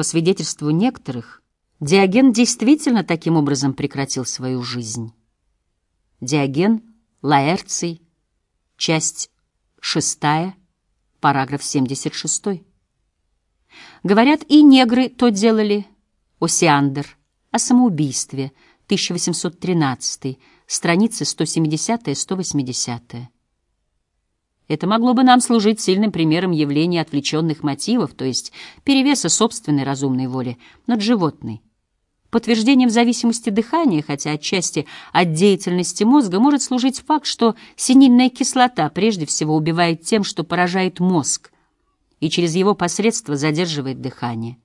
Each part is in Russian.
По свидетельству некоторых, Диоген действительно таким образом прекратил свою жизнь. Диоген, Лаэрций, часть 6, параграф 76. Говорят, и негры то делали, Осиандр, о самоубийстве, 1813, страницы 170-180. Это могло бы нам служить сильным примером явления отвлеченных мотивов, то есть перевеса собственной разумной воли над животной. Подтверждением зависимости дыхания, хотя отчасти от деятельности мозга, может служить факт, что синильная кислота прежде всего убивает тем, что поражает мозг, и через его посредство задерживает дыхание.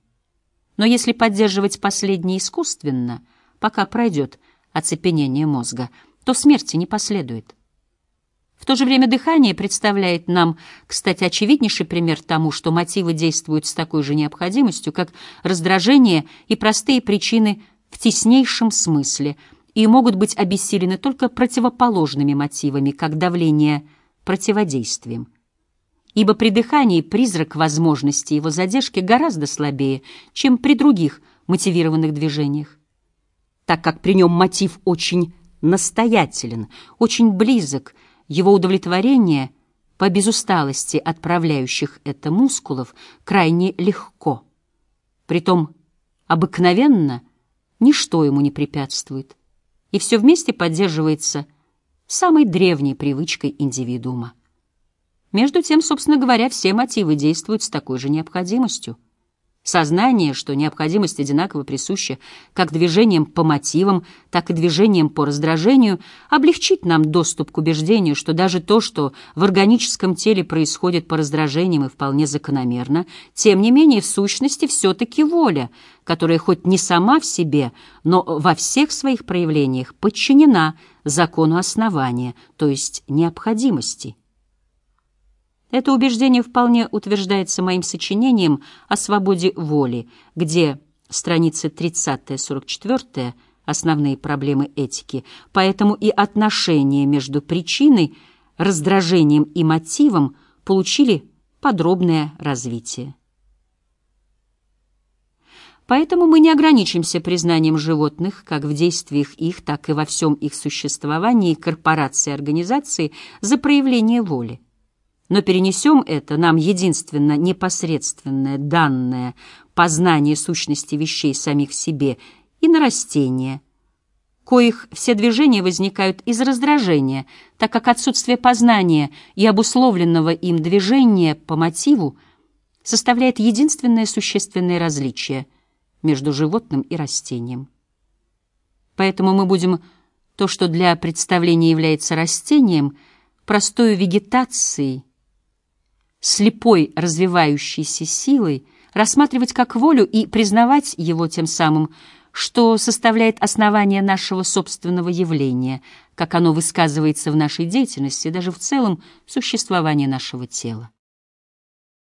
Но если поддерживать последнее искусственно, пока пройдет оцепенение мозга, то смерти не последует. В то же время дыхание представляет нам, кстати, очевиднейший пример тому, что мотивы действуют с такой же необходимостью, как раздражение и простые причины в теснейшем смысле, и могут быть обессилены только противоположными мотивами, как давление противодействием. Ибо при дыхании призрак возможности его задержки гораздо слабее, чем при других мотивированных движениях. Так как при нем мотив очень настоятелен, очень близок – его удовлетворение по безусталости отправляющих это мускулов крайне легко. Притом обыкновенно ничто ему не препятствует, и все вместе поддерживается самой древней привычкой индивидуума. Между тем, собственно говоря, все мотивы действуют с такой же необходимостью. Сознание, что необходимость одинаково присуща как движением по мотивам, так и движением по раздражению, облегчит нам доступ к убеждению, что даже то, что в органическом теле происходит по раздражениям и вполне закономерно, тем не менее в сущности все-таки воля, которая хоть не сама в себе, но во всех своих проявлениях подчинена закону основания, то есть необходимости. Это убеждение вполне утверждается моим сочинением о свободе воли, где страницы 30-44 основные проблемы этики, поэтому и отношения между причиной, раздражением и мотивом получили подробное развитие. Поэтому мы не ограничимся признанием животных как в действиях их, так и во всем их существовании корпорации организации за проявление воли. Но перенесем это нам единственно непосредственное данное познание сущности вещей самих себе и на растения, коих все движения возникают из раздражения, так как отсутствие познания и обусловленного им движения по мотиву составляет единственное существенное различие между животным и растением. Поэтому мы будем то, что для представления является растением, простою вегетацией, слепой развивающейся силой, рассматривать как волю и признавать его тем самым, что составляет основание нашего собственного явления, как оно высказывается в нашей деятельности, даже в целом существовании нашего тела.